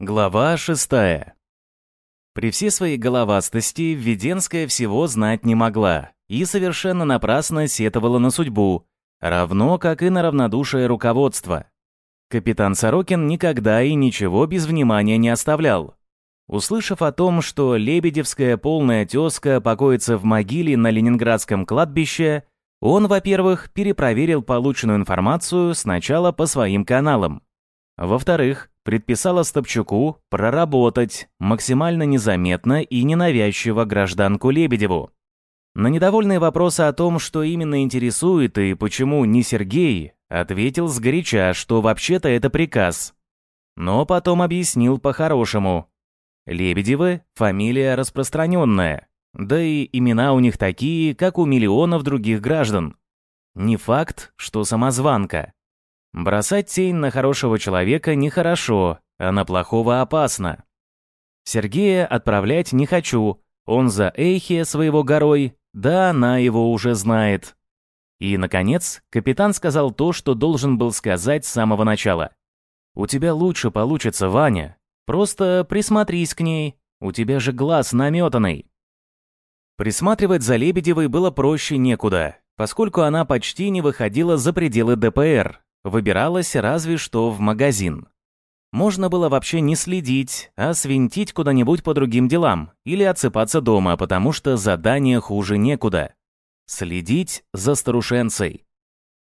Глава шестая. При всей своей головастости Введенская всего знать не могла и совершенно напрасно сетовала на судьбу, равно как и на равнодушие руководства. Капитан Сорокин никогда и ничего без внимания не оставлял. Услышав о том, что Лебедевская полная тезка покоится в могиле на Ленинградском кладбище, он, во-первых, перепроверил полученную информацию сначала по своим каналам. Во-вторых, предписала Стопчуку проработать максимально незаметно и ненавязчиво гражданку Лебедеву. На недовольные вопросы о том, что именно интересует и почему не Сергей, ответил сгоряча, что вообще-то это приказ. Но потом объяснил по-хорошему. Лебедевы – фамилия распространенная, да и имена у них такие, как у миллионов других граждан. Не факт, что самозванка. Бросать тень на хорошего человека нехорошо, а на плохого опасно. Сергея отправлять не хочу, он за Эйхе своего горой, да она его уже знает. И, наконец, капитан сказал то, что должен был сказать с самого начала. «У тебя лучше получится, Ваня. Просто присмотрись к ней, у тебя же глаз наметанный». Присматривать за Лебедевой было проще некуда, поскольку она почти не выходила за пределы ДПР, Выбиралась разве что в магазин. Можно было вообще не следить, а свинтить куда-нибудь по другим делам или отсыпаться дома, потому что задание хуже некуда. Следить за старушенцей.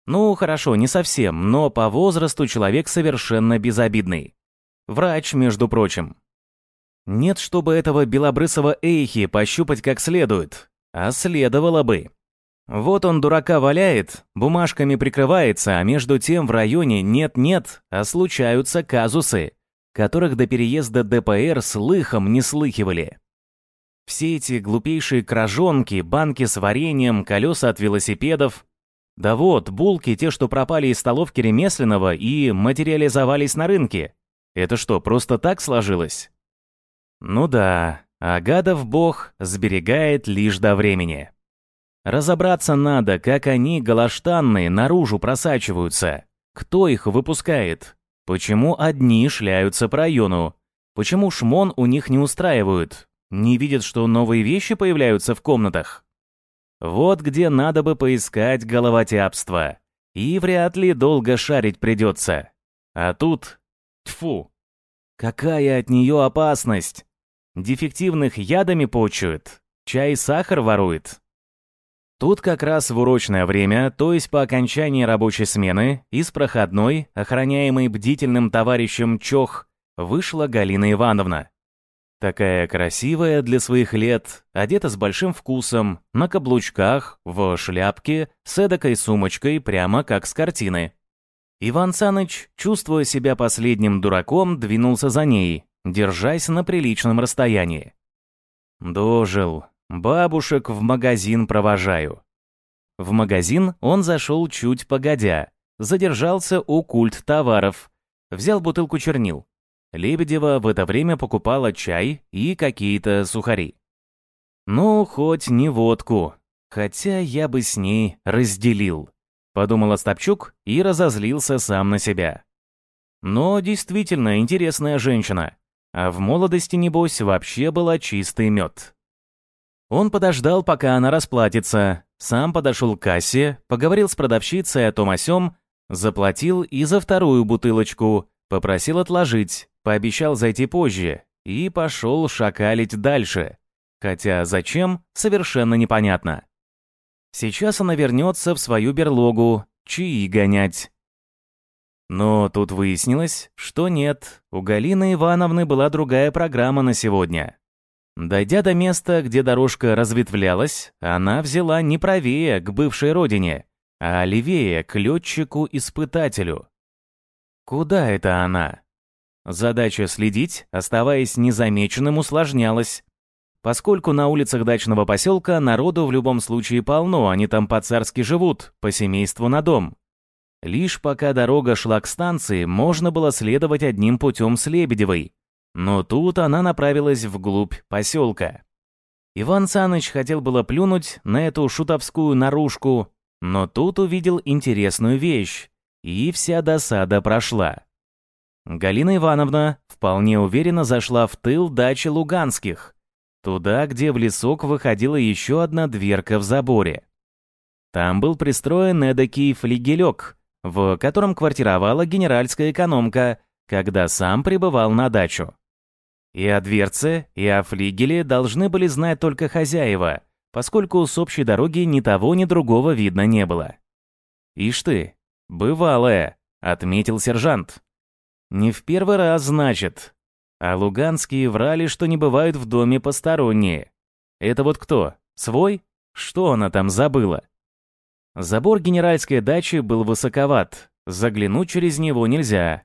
Ну, хорошо, не совсем, но по возрасту человек совершенно безобидный. Врач, между прочим. Нет, чтобы этого белобрысого эйхи пощупать как следует, а следовало бы. Вот он дурака валяет, бумажками прикрывается, а между тем в районе нет-нет, а случаются казусы, которых до переезда ДПР слыхом не слыхивали. Все эти глупейшие кражонки, банки с вареньем, колеса от велосипедов. Да вот, булки, те, что пропали из столовки ремесленного и материализовались на рынке. Это что, просто так сложилось? Ну да, а гадов бог сберегает лишь до времени. Разобраться надо, как они, голоштанные, наружу просачиваются. Кто их выпускает? Почему одни шляются по району? Почему шмон у них не устраивают? Не видят, что новые вещи появляются в комнатах? Вот где надо бы поискать головотяпство. И вряд ли долго шарить придется. А тут... Тьфу! Какая от нее опасность? Дефективных ядами почует, чай и сахар ворует. Тут как раз в урочное время, то есть по окончании рабочей смены, из проходной, охраняемой бдительным товарищем Чох, вышла Галина Ивановна. Такая красивая для своих лет, одета с большим вкусом, на каблучках, в шляпке, с эдакой сумочкой, прямо как с картины. Иван Саныч, чувствуя себя последним дураком, двинулся за ней, держась на приличном расстоянии. Дожил, Бабушек в магазин провожаю. В магазин он зашел чуть погодя, задержался у культ товаров, взял бутылку чернил. Лебедева в это время покупала чай и какие-то сухари. Ну, хоть не водку, хотя я бы с ней разделил, подумал Остапчук и разозлился сам на себя. Но действительно интересная женщина, а в молодости, небось, вообще была чистый мед. Он подождал, пока она расплатится, сам подошел к кассе, поговорил с продавщицей о том о сём, заплатил и за вторую бутылочку, попросил отложить, пообещал зайти позже и пошел шакалить дальше. Хотя зачем, совершенно непонятно. Сейчас она вернется в свою берлогу, чаи гонять. Но тут выяснилось, что нет, у Галины Ивановны была другая программа на сегодня. Дойдя до места, где дорожка разветвлялась, она взяла не правее к бывшей родине, а левее к летчику-испытателю. Куда это она? Задача следить, оставаясь незамеченным, усложнялась. Поскольку на улицах дачного поселка народу в любом случае полно, они там по-царски живут, по семейству на дом. Лишь пока дорога шла к станции, можно было следовать одним путем с Лебедевой, но тут она направилась вглубь поселка. Иван Саныч хотел было плюнуть на эту шутовскую наружку, но тут увидел интересную вещь, и вся досада прошла. Галина Ивановна вполне уверенно зашла в тыл дачи Луганских, туда, где в лесок выходила еще одна дверка в заборе. Там был пристроен эдакий флигелек, в котором квартировала генеральская экономка, когда сам пребывал на дачу. И о дверце, и о флигеле должны были знать только хозяева, поскольку с общей дороги ни того, ни другого видно не было. «Ишь ты, бывалая», — отметил сержант. «Не в первый раз, значит. А луганские врали, что не бывают в доме посторонние. Это вот кто? Свой? Что она там забыла?» Забор генеральской дачи был высоковат, заглянуть через него нельзя.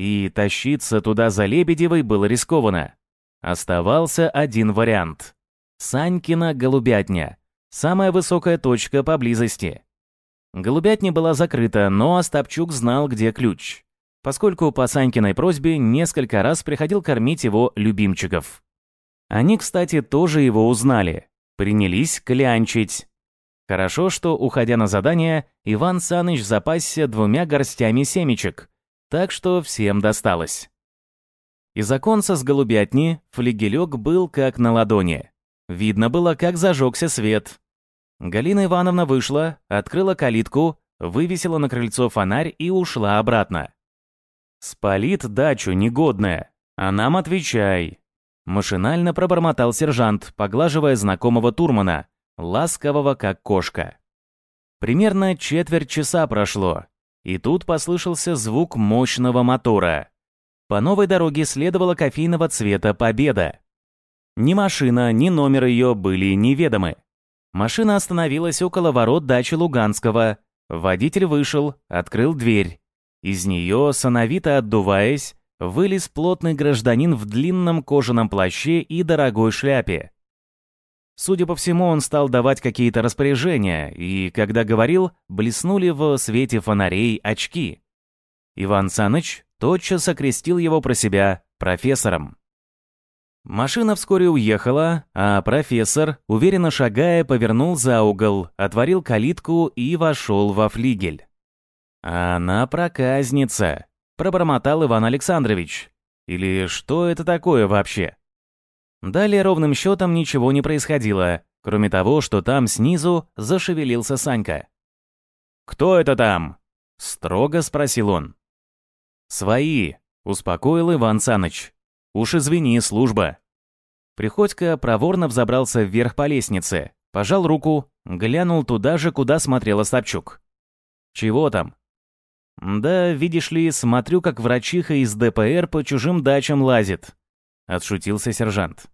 И тащиться туда за Лебедевой было рискованно. Оставался один вариант. Санькина голубятня. Самая высокая точка поблизости. Голубятня была закрыта, но Остапчук знал, где ключ. Поскольку по Санькиной просьбе несколько раз приходил кормить его любимчиков. Они, кстати, тоже его узнали. Принялись клянчить. Хорошо, что, уходя на задание, Иван Саныч запасся двумя горстями семечек, так что всем досталось. Из оконца с голубятни флигелек был как на ладони. Видно было, как зажегся свет. Галина Ивановна вышла, открыла калитку, вывесила на крыльцо фонарь и ушла обратно. «Спалит дачу негодная, а нам отвечай!» Машинально пробормотал сержант, поглаживая знакомого Турмана, ласкового как кошка. Примерно четверть часа прошло, и тут послышался звук мощного мотора. По новой дороге следовала кофейного цвета «Победа». Ни машина, ни номер ее были неведомы. Машина остановилась около ворот дачи Луганского. Водитель вышел, открыл дверь. Из нее, сановито отдуваясь, вылез плотный гражданин в длинном кожаном плаще и дорогой шляпе. Судя по всему, он стал давать какие-то распоряжения, и, когда говорил, блеснули в свете фонарей очки. Иван Саныч тотчас окрестил его про себя профессором. Машина вскоре уехала, а профессор, уверенно шагая, повернул за угол, отворил калитку и вошел во флигель. «Она проказница», — пробормотал Иван Александрович. «Или что это такое вообще?» Далее ровным счетом ничего не происходило, кроме того, что там снизу зашевелился Санька. «Кто это там?» — строго спросил он. «Свои», — успокоил Иван Саныч. «Уж извини, служба». Приходько проворно взобрался вверх по лестнице, пожал руку, глянул туда же, куда смотрел Остапчук. «Чего там?» «Да, видишь ли, смотрю, как врачиха из ДПР по чужим дачам лазит», — отшутился сержант.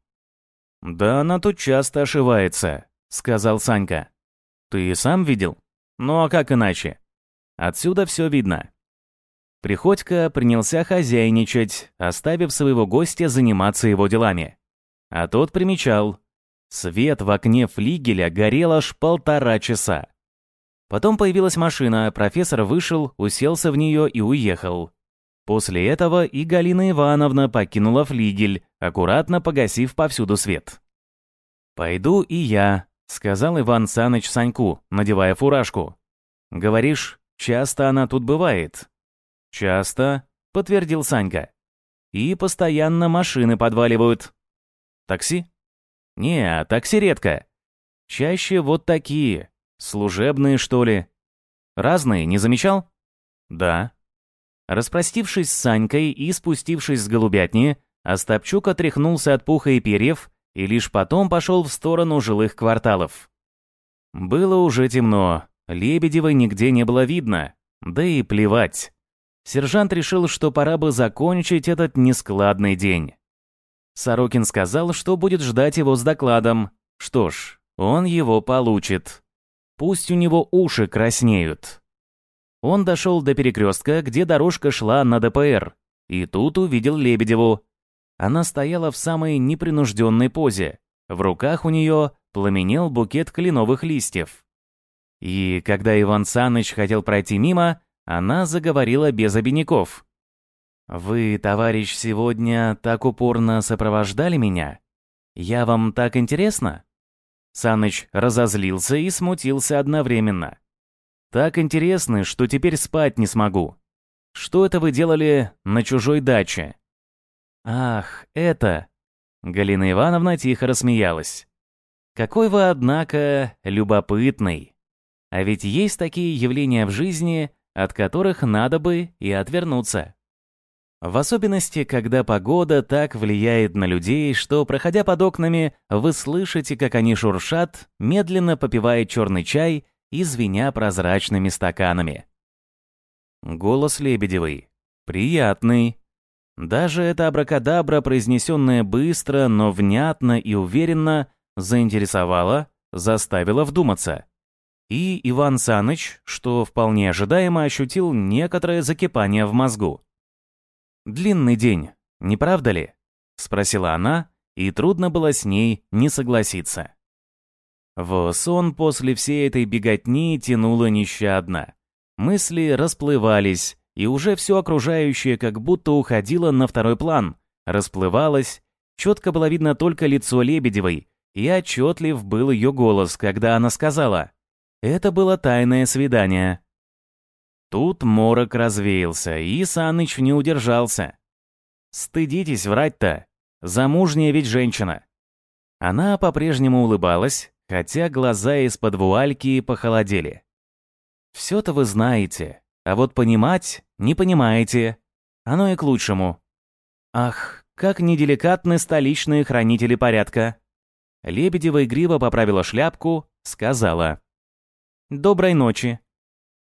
«Да она тут часто ошивается», — сказал Санька. «Ты сам видел? Ну а как иначе? Отсюда все видно. Приходько принялся хозяйничать, оставив своего гостя заниматься его делами. А тот примечал. Свет в окне флигеля горел аж полтора часа. Потом появилась машина, профессор вышел, уселся в нее и уехал. После этого и Галина Ивановна покинула флигель, аккуратно погасив повсюду свет. «Пойду и я», — сказал Иван Саныч Саньку, надевая фуражку. «Говоришь, часто она тут бывает?» «Часто», — подтвердил Санька. «И постоянно машины подваливают». «Такси?» «Не, такси редко. Чаще вот такие. Служебные, что ли?» «Разные, не замечал?» «Да». Распростившись с Санькой и спустившись с голубятни, Остапчук отряхнулся от пуха и перьев и лишь потом пошел в сторону жилых кварталов. Было уже темно, Лебедевой нигде не было видно, да и плевать. Сержант решил, что пора бы закончить этот нескладный день. Сорокин сказал, что будет ждать его с докладом. Что ж, он его получит. Пусть у него уши краснеют. Он дошел до перекрестка, где дорожка шла на ДПР, и тут увидел Лебедеву. Она стояла в самой непринужденной позе. В руках у нее пламенел букет кленовых листьев. И когда Иван Саныч хотел пройти мимо, она заговорила без обиняков. «Вы, товарищ, сегодня так упорно сопровождали меня? Я вам так интересно?» Саныч разозлился и смутился одновременно. «Так интересно, что теперь спать не смогу. что это вы делали на чужой даче?» «Ах, это...» Галина Ивановна тихо рассмеялась. «Какой вы, однако, любопытный. А ведь есть такие явления в жизни, от которых надо бы и отвернуться. В особенности, когда погода так влияет на людей, что, проходя под окнами, вы слышите, как они шуршат, медленно попивая черный чай и звеня прозрачными стаканами. Голос Лебедевой. Приятный. Даже эта абракадабра, произнесенная быстро, но внятно и уверенно, заинтересовала, заставила вдуматься. И Иван Саныч, что вполне ожидаемо ощутил некоторое закипание в мозгу. «Длинный день, не правда ли?» — спросила она, и трудно было с ней не согласиться. В сон после всей этой беготни тянуло нещадно. Мысли расплывались, и уже все окружающее как будто уходило на второй план, расплывалось, четко было видно только лицо Лебедевой, и отчетлив был ее голос, когда она сказала «Это было тайное свидание». Тут морок развеялся, и Саныч не удержался. «Стыдитесь врать-то! Замужняя ведь женщина!» Она по-прежнему улыбалась, хотя глаза из-под вуальки похолодели. «Все-то вы знаете, а вот понимать не понимаете. Оно и к лучшему. Ах, как неделикатны столичные хранители порядка!» Лебедева игриво поправила шляпку, сказала. «Доброй ночи!»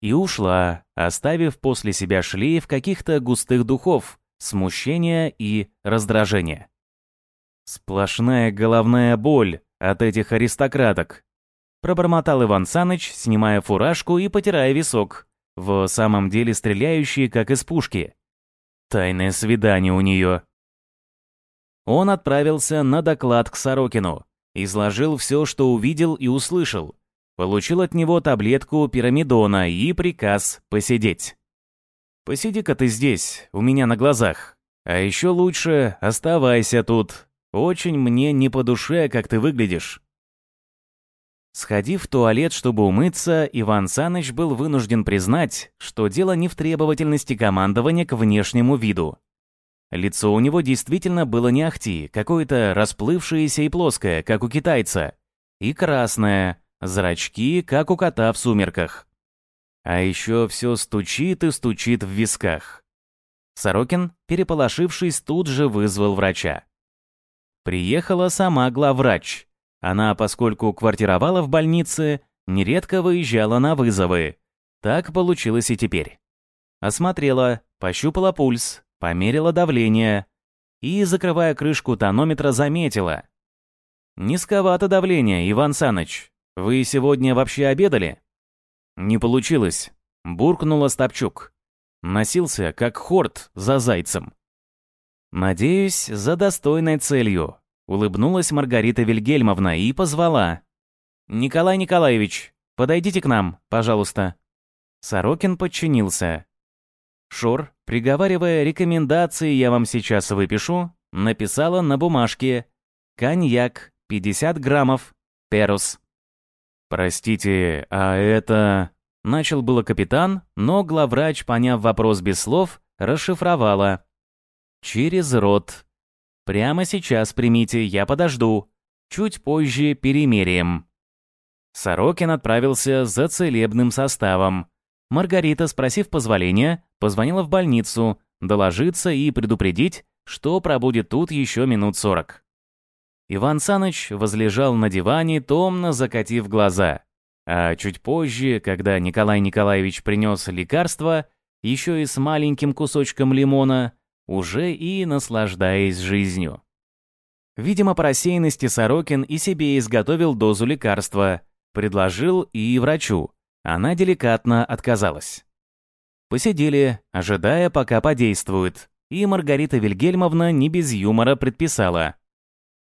и ушла, оставив после себя шлейф каких-то густых духов, смущения и раздражения. Сплошная головная боль от этих аристократок. Пробормотал Иван Саныч, снимая фуражку и потирая висок, в самом деле стреляющий, как из пушки. Тайное свидание у нее. Он отправился на доклад к Сорокину, изложил все, что увидел и услышал, Получил от него таблетку пирамидона и приказ посидеть. «Посиди-ка ты здесь, у меня на глазах. А еще лучше оставайся тут. Очень мне не по душе, как ты выглядишь». Сходив в туалет, чтобы умыться, Иван Саныч был вынужден признать, что дело не в требовательности командования к внешнему виду. Лицо у него действительно было не ахти, какое-то расплывшееся и плоское, как у китайца, и красное, Зрачки, как у кота в сумерках. А еще все стучит и стучит в висках. Сорокин, переполошившись, тут же вызвал врача. Приехала сама главврач. Она, поскольку квартировала в больнице, нередко выезжала на вызовы. Так получилось и теперь. Осмотрела, пощупала пульс, померила давление и, закрывая крышку тонометра, заметила. «Низковато давление, Иван Саныч. «Вы сегодня вообще обедали?» «Не получилось», — буркнула Стопчук. Носился, как хорт, за зайцем. «Надеюсь, за достойной целью», — улыбнулась Маргарита Вильгельмовна и позвала. «Николай Николаевич, подойдите к нам, пожалуйста». Сорокин подчинился. Шор, приговаривая рекомендации «я вам сейчас выпишу», написала на бумажке «Коньяк, 50 граммов, перус». «Простите, а это...» Начал было капитан, но главврач, поняв вопрос без слов, расшифровала. «Через рот. Прямо сейчас примите, я подожду. Чуть позже перемеряем». Сорокин отправился за целебным составом. Маргарита, спросив позволения, позвонила в больницу, доложиться и предупредить, что пробудет тут еще минут сорок. Иван Саныч возлежал на диване, томно закатив глаза. А чуть позже, когда Николай Николаевич принес лекарство, еще и с маленьким кусочком лимона, уже и наслаждаясь жизнью. Видимо, по рассеянности Сорокин и себе изготовил дозу лекарства, предложил и врачу. Она деликатно отказалась. Посидели, ожидая, пока подействует, и Маргарита Вильгельмовна не без юмора предписала.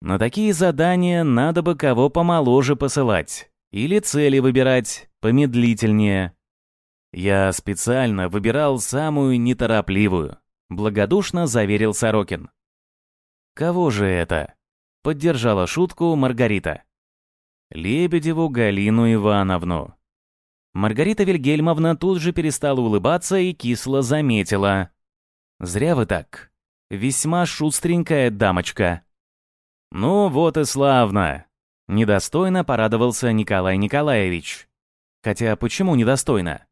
На такие задания надо бы кого помоложе посылать. Или цели выбирать помедлительнее. Я специально выбирал самую неторопливую, благодушно заверил Сорокин. Кого же это? Поддержала шутку Маргарита. Лебедеву Галину Ивановну. Маргарита Вильгельмовна тут же перестала улыбаться и кисло заметила. «Зря вы так. Весьма шустренькая дамочка». «Ну вот и славно!» Недостойно порадовался Николай Николаевич. Хотя почему недостойно?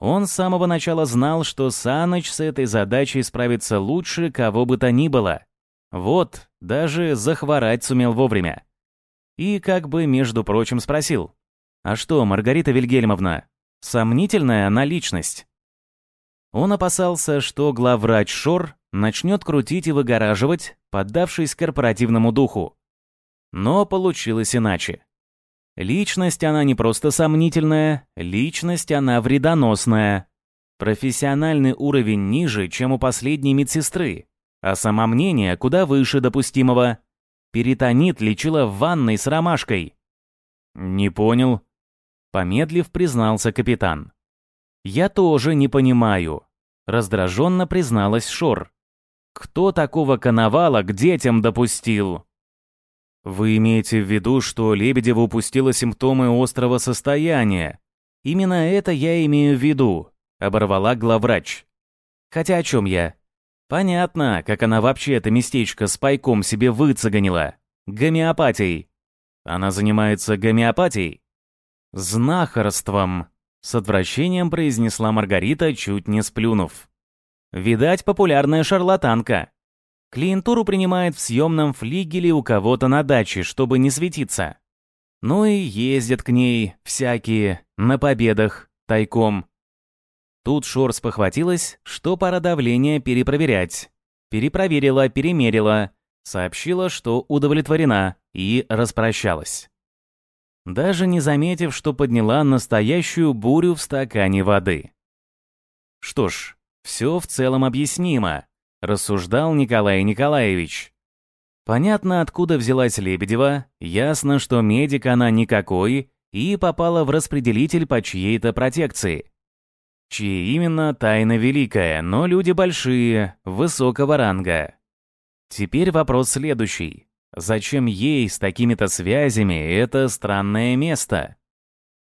Он с самого начала знал, что Саныч с этой задачей справится лучше кого бы то ни было. Вот, даже захворать сумел вовремя. И как бы, между прочим, спросил. «А что, Маргарита Вильгельмовна, сомнительная она личность?» Он опасался, что главврач Шор начнет крутить и выгораживать, поддавшись корпоративному духу. Но получилось иначе. Личность она не просто сомнительная, личность она вредоносная. Профессиональный уровень ниже, чем у последней медсестры, а самомнение куда выше допустимого. Перитонит лечила в ванной с ромашкой. «Не понял», — помедлив признался капитан. «Я тоже не понимаю», — раздраженно призналась Шор. «Кто такого коновала к детям допустил?» «Вы имеете в виду, что Лебедева упустила симптомы острого состояния?» «Именно это я имею в виду», — оборвала главврач. «Хотя о чем я? Понятно, как она вообще это местечко с пайком себе выцеганила. Гомеопатией. Она занимается гомеопатией? Знахарством. С отвращением произнесла Маргарита, чуть не сплюнув. Видать, популярная шарлатанка. Клиентуру принимает в съемном флигеле у кого-то на даче, чтобы не светиться. Ну и ездят к ней всякие, на победах, тайком. Тут Шорс похватилась, что пора давление перепроверять. Перепроверила, перемерила, сообщила, что удовлетворена, и распрощалась. Даже не заметив, что подняла настоящую бурю в стакане воды. Что ж, все в целом объяснимо, рассуждал Николай Николаевич. Понятно, откуда взялась Лебедева, ясно, что медик она никакой и попала в распределитель по чьей-то протекции. Чьи именно тайна великая, но люди большие, высокого ранга. Теперь вопрос следующий. Зачем ей с такими-то связями это странное место?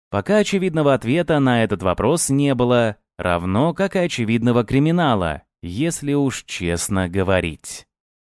Пока очевидного ответа на этот вопрос не было, равно как и очевидного криминала, если уж честно говорить.